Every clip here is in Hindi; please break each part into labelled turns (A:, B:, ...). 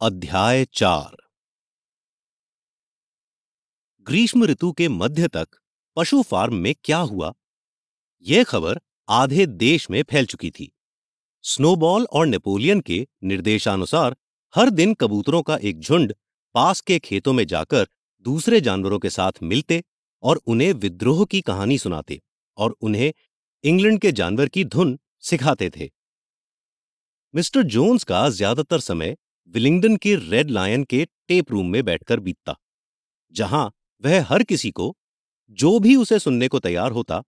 A: अध्याय चार। ग्रीष्म ऋतु के मध्य तक पशु फार्म में क्या हुआ? यह खबर आधे देश में फैल चुकी थी। स्नोबॉल और नेपोलियन के निर्देशानुसार हर दिन कबूतरों का एक झुंड पास के खेतों में जाकर दूसरे जानवरों के साथ मिलते और उन्हें विद्रोह की कहानी सुनाते और उन्हें इंग्लैंड के जानवर की धुन सिखाते थे। मिस्टर जोन्स का ज़्यादातर समय विलिंगडन के रेड लायन के टेप रूम में बैठकर बीतता, जहाँ वह हर किसी को, जो भी उसे सुनने को तैयार होता,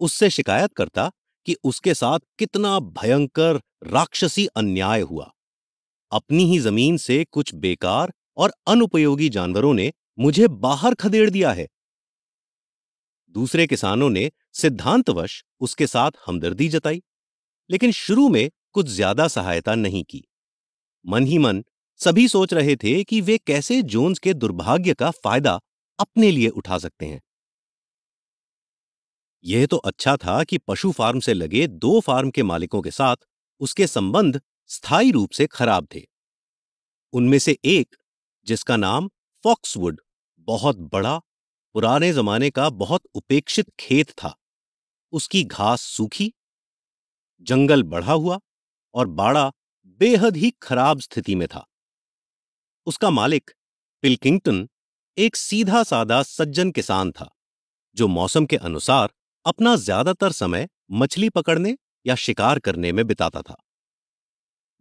A: उससे शिकायत करता कि उसके साथ कितना भयंकर राक्षसी अन्याय हुआ। अपनी ही ज़मीन से कुछ बेकार और अनुपयोगी जानवरों ने मुझे बाहर खदेड़ दिया है। दूसरे किसानों ने सिद्धांतवश उसके साथ हमदर्दी जताई, लेकिन शुरू में कुछ ज़्यादा सहायता नहीं की। मन ही मन सभी सोच रहे थे कि वे कैसे जोन्स के दुर्भाग्य का फ़ायदा अपने लिए उठा सकते हैं। यह तो अच्छा था कि पशु फार्म से लगे दो फार्म के मालिकों के साथ उसके संबंध स्थायी रूप से खराब थे। उनमें से एक, जिसका नाम फॉक्सवुड, बहुत बड़ा, पुराने जमाने का बहुत उपेक्षित खेत था। उसकी घास सूखी, जंगल बढ़ा हुआ और बाड़ा बेहद ही खराब स्थिति में था। उसका मालिक पिलकिंगटन एक सीधा साधा सज्जन किसान था, जो मौसम के अनुसार अपना ज़्यादातर समय मछली पकड़ने या शिकार करने में बिताता था।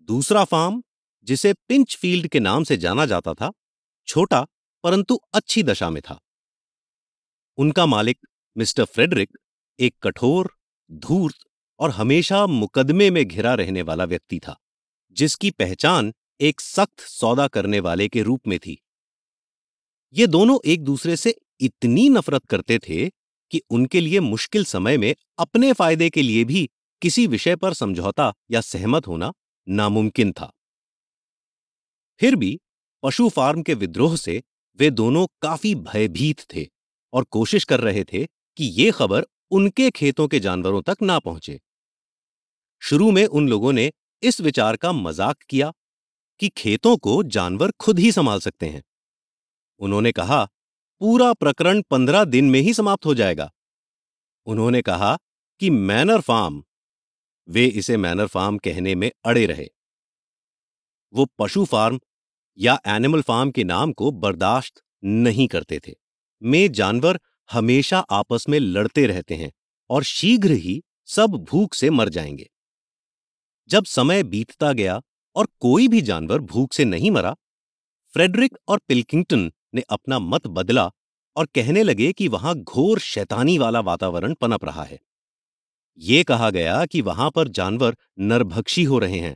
A: दूसरा फार्म, जिसे पिंच फ़ील्ड के नाम से जाना जाता था, छोटा परंतु अच्छी दशा में था। उनका मालिक मिस्टर फ्रेडरिक एक कठोर, धूर्त और हमेशा मुकदमे में घिरा रहने वाला व्यक्ति था। जिसकी पहचान एक सख्त सौदा करने वाले के रूप में थी। ये दोनों एक दूसरे से इतनी नफरत करते थे कि उनके लिए मुश्किल समय में अपने फ़ायदे के लिए भी किसी विषय पर समझौता या सहमत होना नामुमकिन था। फिर भी पशु फार्म के विद्रोह से वे दोनों काफ़ी भयभीत थे और कोशिश कर रहे थे कि ये खबर उनके खेतों के जानवरों तक ना पहुँचे। शुरू में उन लोगों ने इस विचार का मज़ाक किया कि खेतों को जानवर खुद ही संभाल सकते हैं। उन्होंने कहा, पूरा प्रकरण पंद्रह दिन में ही समाप्त हो जाएगा। उन्होंने कहा कि मैनर फार्म, वे इसे मैनर फार्म कहने में अड़े रहे। वो पशु फार्म या एनिमल फार्म के नाम को बर्दाश्त नहीं करते थे। में जानवर हमेशा आपस में लड़ते रहते हैं और शीघ्र ही सब भूख से मर जाएँगे। जब समय बीतता गया और कोई भी जानवर भूख से नहीं मरा, फ्रेडरिक और पिल्किंगटन ने अपना मत बदला और कहने लगे कि वहाँ घोर शैतानी वाला वातावरण पनप रहा है। ये कहा गया कि वहाँ पर जानवर नरभक्षी हो रहे हैं,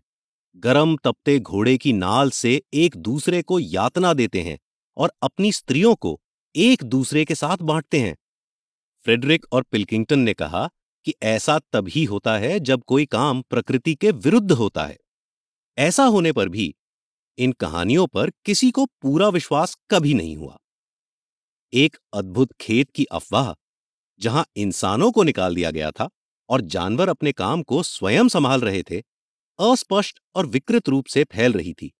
A: गरम तपते घोड़े की नाल से एक दूसरे को यातना देते हैं और अपनी स्त्रियों को एक दूसरे के साथ बांटते हैं। फ्रेडरिक और पिल्किंगटन ने कहा कि ऐसा तभी होता है जब कोई काम प्रकृति के विरुद्ध होता है। ऐसा होने पर भी इन कहानियों पर किसी को पूरा विश्वास कभी नहीं हुआ। एक अद्भुत खेत की अफवाह, जहाँ इंसानों को निकाल दिया गया था और जानवर अपने काम को स्वयं संभाल रहे थे, अस्पष्ट और विकृत रूप से फैल रही थी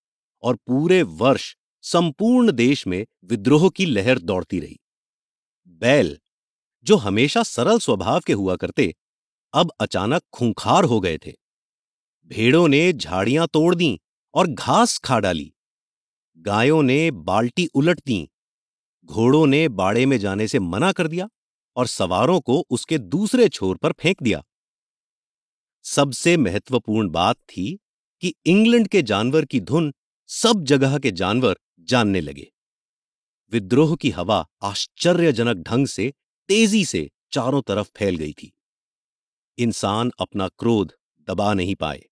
A: और पूरे वर्ष संपूर्ण देश में विद्रोह की लहर दौड़ती रही। बैल जो हमेशा सरल स्वभाव के हुआ करते, अब अचानक खूंखार हो गए थे। भेड़ों ने झाड़ियाँ तोड़ दी और घास खा डाली। गायों ने बाल्टी उलट दी। घोड़ों ने बाड़े में जाने से मना कर दिया और सवारों को उसके दूसरे छोर पर फेंक दिया। सबसे महत्वपूर्ण बात थी कि इंग्लैंड के जानवर की धुन सब जगह के जानवर जानने लगे। विद्रोह की हवा आश्चर्यजनक ढंग से तेज़ी से चारों तरफ़ फैल गई थी। इंसान अपना क्रोध दबा नहीं पाए।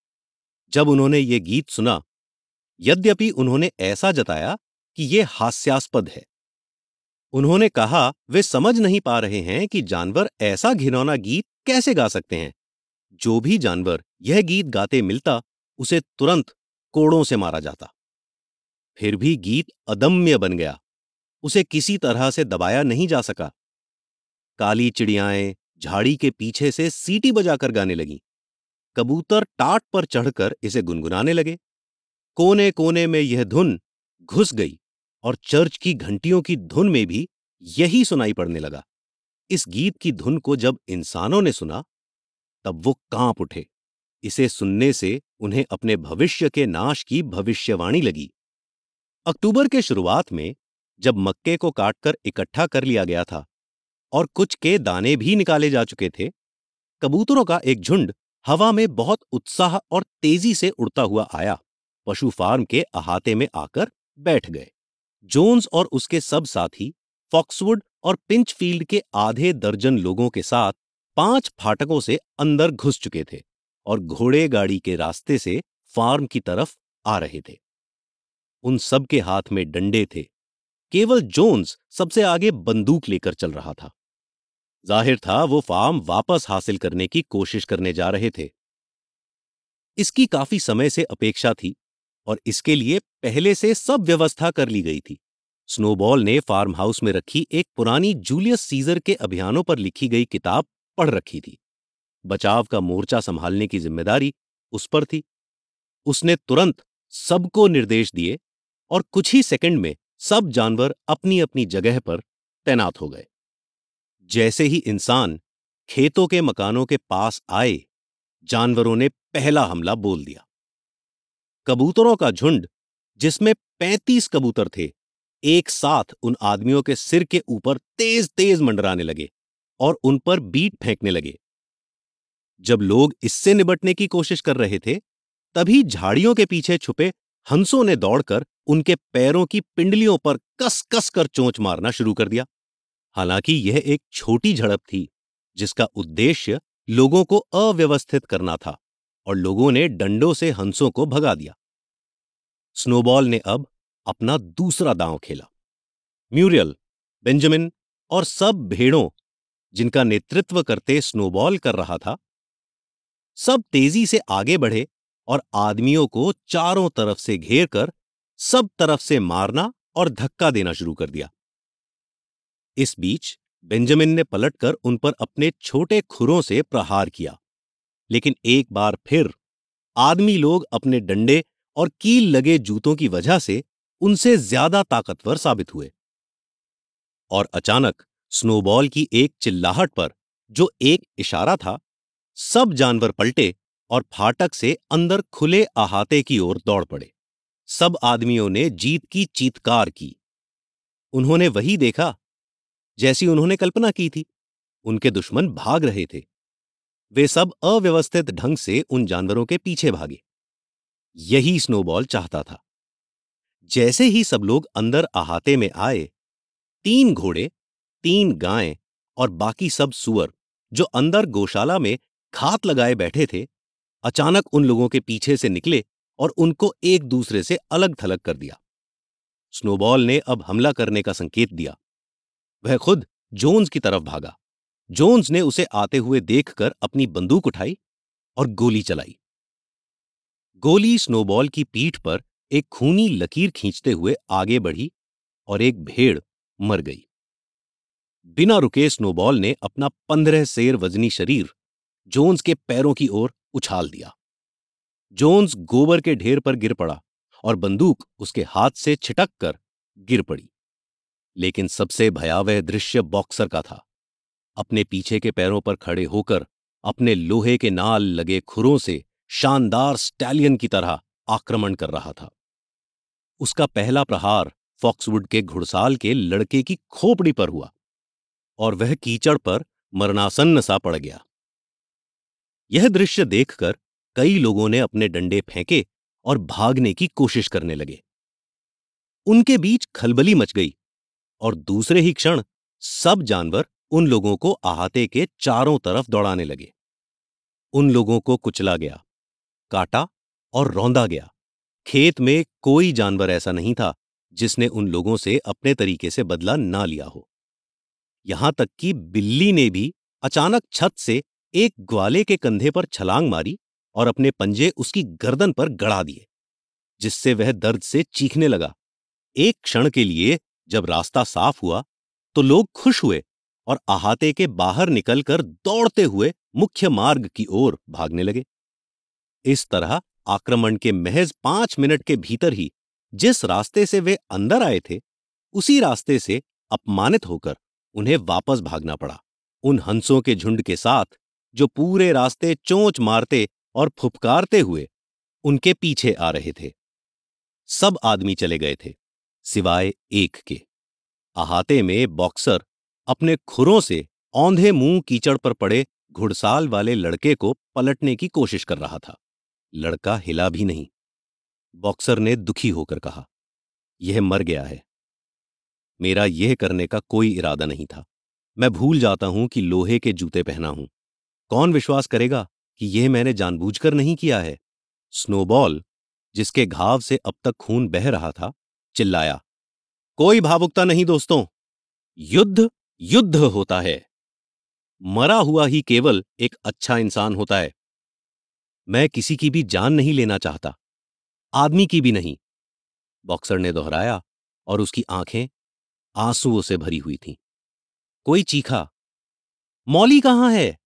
A: जब उन्होंने ये गीत सुना, यद्यपि उन्होंने ऐसा जताया कि यह हास्यास्पद है। उन्होंने कहा, वे समझ नहीं पा रहे हैं कि जानवर ऐसा घिनौना गीत कैसे गा सकते हैं। जो भी जानवर यह गीत गाते मिलता, उसे तुरंत कोड़ों से मारा जाता। फिर भी गीत अदम्य बन गया। उसे किसी तरह से दबाया नहीं जा सका। काली चिड़ियाएँ झाड़ी के पीछे से सीटी बजाकर गाने लगीं। कबूतर टाट पर चढ़कर इसे गुनगुनाने लगे। कोने कोने में यह धुन घुस गई और चर्च की घंटियों की धुन में भी यही सुनाई पड़ने लगा। इस गीत की धुन को जब इंसानों ने सुना, तब वो काँप उठे। इसे सुनने से उन्हें अपने भविष्य के नाश की भविष्यवाणी लगी। अक्टूबर के शुरुआत में जब मक्के को काटकर इकट्ठा कर लिया गया था और कुछ के दाने भी निकाले जा चुके थे। कबूतरों का एक झुंड हवा में बहुत उत्साह और तेज़ी से उड़ता हुआ आया। पशु फार्म के अहाते में आकर बैठ गए। जोन्स और उसके सब साथी, फॉक्सवुड और पिंचफील्ड के आधे दर्जन लोगों के साथ पाँच फाटकों से अंदर घुस चुके थे और घोड़े गाड़ी के रास्ते से फार्म की तरफ़ आ रहे थे। उन सब के हाथ में डंडे थे। केवल जोन्स सबसे आगे बंदूक लेकर चल रहा था। ज़ाहिर था, वो फार्म वापस हासिल करने की कोशिश करने जा रहे थे। इसकी काफ़ी समय से अपेक्षा थी और इसके लिए पहले से सब व्यवस्था कर ली गई थी। स्नोबॉल ने फार्म हाउस में रखी एक पुरानी जूलियस सीजर के अभियानों पर लिखी गई किताब पढ़ रखी थी। बचाव का मोर्चा संभालने की ज़िम्मेदारी उस पर थी। उसने तुरंत सबको निर्देश दिए और कुछ ही सेकंड में सब जानवर अपनी अपनी जगह पर तैनात हो गए। जैसे ही इंसान खेतों के मकानों के पास आए, जानवरों ने पहला हमला बोल दिया। कबूतरों का झुंड, जिसमें पैंतीस कबूतर थे, एक साथ उन आदमियों के सिर के ऊपर तेज तेज मंडराने लगे और उन पर बीट फेंकने लगे। जब लोग इससे निबटने की कोशिश कर रहे थे, तभी झाड़ियों के पीछे छुपे हंसों ने दौड़कर उनके पैरों की पिंडलियों पर कस कस कर चोंच मारना शुरू कर दिया। हालाँकि यह एक छोटी झड़प थी, जिसका उद्देश्य लोगों को अव्यवस्थित करना था और लोगों ने डंडों से हंसों को भगा दिया। स्नोबॉल ने अब अपना दूसरा दांव खेला। म्यूरियल, बेंजामिन और सब भेड़ों, जिनका नेतृत्व करते स्नोबॉल कर रहा था, सब तेज़ी से आगे बढ़े और आदमियों को चारों तरफ़ से घेर कर सब तरफ़ से मारना और धक्का देना शुरू कर दिया। इस बीच बेंजामिन ने पलटकर उन पर अपने छोटे खुरों से प्रहार किया। लेकिन एक बार फिर आदमी लोग अपने डंडे और कील लगे जूतों की वजह से उनसे ज़्यादा ताकतवर साबित हुए। और अचानक स्नोबॉल की एक चिल्लाहट पर जो एक इशारा था, सब जानवर पलटे और फाटक से अंदर खुले अहाते की ओर दौड़ पड़े। सब आदमियों ने जीत की चीतकार की। उन्होंने वही देखा जैसी उन्होंने कल्पना की थी। उनके दुश्मन भाग रहे थे। वे सब अव्यवस्थित ढंग से उन जानवरों के पीछे भागे। यही स्नोबॉल चाहता था। जैसे ही सब लोग अंदर अहाते में आए, तीन घोड़े, तीन गायें और बाकी सब सुअर, जो अंदर गौशाला में खात लगाए बैठे थे, अचानक उन लोगों के पीछे से निकले और उनको एक दूसरे से अलग थलग कर दिया। स्नोबॉल ने अब हमला करने का संकेत दिया। वह खुद जोन्स की तरफ़ भागा। जोन्स ने उसे आते हुए देखकर अपनी बंदूक उठाई और गोली चलाई। गोली स्नोबॉल की पीठ पर एक खूनी लकीर खींचते हुए आगे बढ़ी और एक भेड़ मर गई। बिना रुके स्नोबॉल ने अपना पंद्रह सेर वजनी शरीर जोन्स के पैरों की ओर उछाल दिया। जोन्स गोबर के ढेर पर गिर पड़ा और बंदूक उसके हाथ से छिटक कर गिर पड़ी। लेकिन सबसे भयावह दृश्य बॉक्सर का था। अपने पीछे के पैरों पर खड़े होकर, अपने लोहे के नाल लगे खुरों से शानदार स्टैलियन की तरह आक्रमण कर रहा था। उसका पहला प्रहार फॉक्सवुड के घुड़साल के लड़के की खोपड़ी पर हुआ, और वह कीचड़ पर मरणासन्न सा पड़ गया। यह दृश्य देखकर कई लोगों ने अपने डंडे फेंके और भागने की कोशिश करने लगे। उनके बीच खलबली मच गई। और दूसरे ही क्षण सब जानवर उन लोगों को अहाते के चारों तरफ़ दौड़ाने लगे। उन लोगों को कुचला गया, काटा और रौंदा गया। खेत में कोई जानवर ऐसा नहीं था जिसने उन लोगों से अपने तरीके से बदला ना लिया हो। यहाँ तक कि बिल्ली ने भी अचानक छत से एक ग्वाले के कंधे पर छलांग मारी और अपने पंजे उसकी गर्दन पर गड़ा दिए, जिससे वह दर्द से चीखने लगा। एक क्षण के लिए जब रास्ता साफ़ हुआ तो लोग खुश हुए और अहाते के बाहर निकलकर दौड़ते हुए मुख्य मार्ग की ओर भागने लगे। इस तरह आक्रमण के महज पाँच मिनट के भीतर ही जिस रास्ते से वे अंदर आए थे, उसी रास्ते से अपमानित होकर उन्हें वापस भागना पड़ा। उन हंसों के झुंड के साथ जो पूरे रास्ते चोंच मारते और फुपकारते हुए उनके पीछे आ रहे थे। सब आदमी चले गए थे। सिवाय एक के। अहाते में बॉक्सर अपने खुरों से औंधे मुँह कीचड़ पर पड़े घुड़साल वाले लड़के को पलटने की कोशिश कर रहा था। लड़का हिला भी नहीं। बॉक्सर ने दुखी होकर कहा, यह मर गया है। मेरा यह करने का कोई इरादा नहीं था। मैं भूल जाता हूँ कि लोहे के जूते पहना हूँ। कौन विश्वास करेगा कि यह मैंने जानबूझकर नहीं किया है? स्नोबॉल, जिसके घाव से अब तक खून बह रहा था चिल्लाया, कोई भावुकता नहीं दोस्तों। युद्ध युद्ध होता है। मरा हुआ ही केवल एक अच्छा इंसान होता है। मैं किसी की भी जान नहीं लेना चाहता। आदमी की भी नहीं। बॉक्सर ने दोहराया और उसकी आँखें आंसुओं से भरी हुई थीं। कोई चीखा? मौली कहाँ है?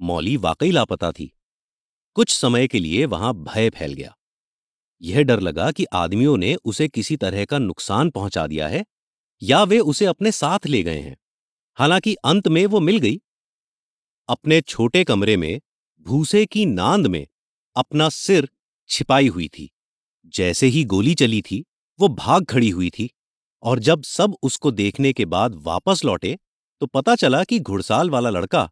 A: मौली वाकई लापता थी। कुछ समय के लिए वहाँ भय फैल गया। यह डर लगा कि आदमियों ने उसे किसी तरह का नुकसान पहुँचा दिया है, या वे उसे अपने साथ ले गए हैं। हालाँकि अंत में वो मिल गई। अपने छोटे कमरे में, भूसे की नांद में अपना सिर छिपाई हुई थी। जैसे ही गोली चली थी, वो भाग खड़ी हुई थी और जब सब उसको देखने के बाद वापस लौटे तो पता चला कि घुड़साल वाला लड़का,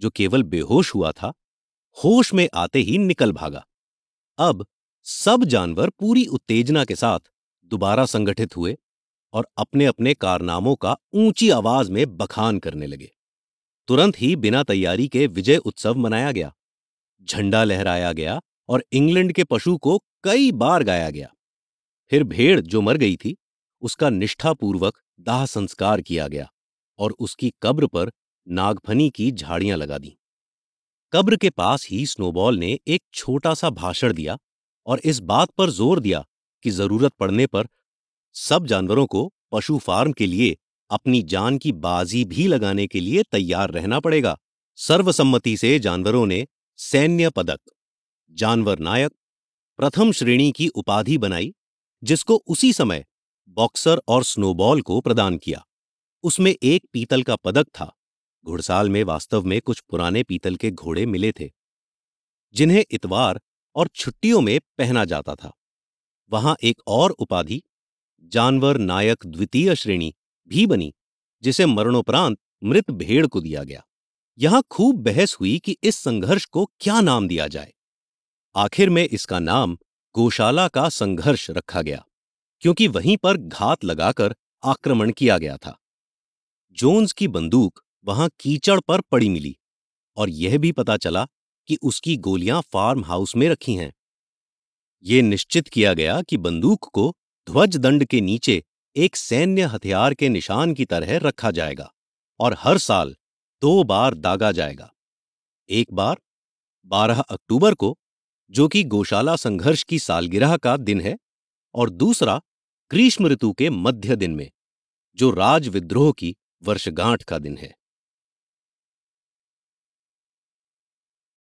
A: जो केवल बेहोश हुआ था, होश में आते ही निकल भागा। अब सब जानवर पूरी उत्तेजना के साथ दोबारा संगठित हुए और अपने अपने कारनामों का ऊँची आवाज़ में बखान करने लगे। तुरंत ही बिना तैयारी के विजय उत्सव मनाया गया, झंडा लहराया गया और इंग्लैंड के पशु को कई बार गाया गया। फिर भेड़ जो मर गई थी, उसका निष्ठापूर्वक दाह संस्कार किया गया और उसकी कब्र पर नागफनी की झाड़ियाँ लगा दी। कब्र के पास ही स्नोबॉल ने एक छोटा सा भाषण दिया और इस बात पर ज़ोर दिया कि ज़रूरत पड़ने पर सब जानवरों को पशु फार्म के लिए अपनी जान की बाजी भी लगाने के लिए तैयार रहना पड़ेगा। सर्वसम्मति से जानवरों ने सैन्य पदक, जानवर नायक, प्रथम श्रेणी की उपाधि बनाई, जिसको उसी समय बॉक्सर और स्नोबॉल को प्रदान किया। उसमें एक पीतल का पदक था। घुड़साल में वास्तव में कुछ पुराने पीतल के घोड़े मिले थे, जिन्हें इतवार और छुट्टियों में पहना जाता था। वहाँ एक और उपाधि, जानवर नायक द्वितीय श्रेणी, भी बनी, जिसे मरणोपरांत मृत भेड़ को दिया गया। यहाँ खूब बहस हुई कि इस संघर्ष को क्या नाम दिया जाए। आखिर में इसका नाम गौशाला का संघर्ष रखा गया, क्योंकि वहीं पर घात लगाकर आक्रमण किया गया था। जोन्स की बंदूक वहाँ कीचड़ पर पड़ी मिली, और यह भी पता चला कि उसकी गोलियाँ फार्म हाउस में रखी हैं। ये निश्चित किया गया कि बंदूक को ध्वज दंड के नीचे एक सैन्य हथियार के निशान की तरह रखा जाएगा और हर साल दो बार दागा जाएगा। एक बार 12 अक्टूबर को, जो कि गौशाला संघर्ष की सालगिरह का दिन है, और दूसरा, ग्रीष्म ऋतु के मध्य दिन में, जो राज विद्रोह की वर्षगांठ का दिन है।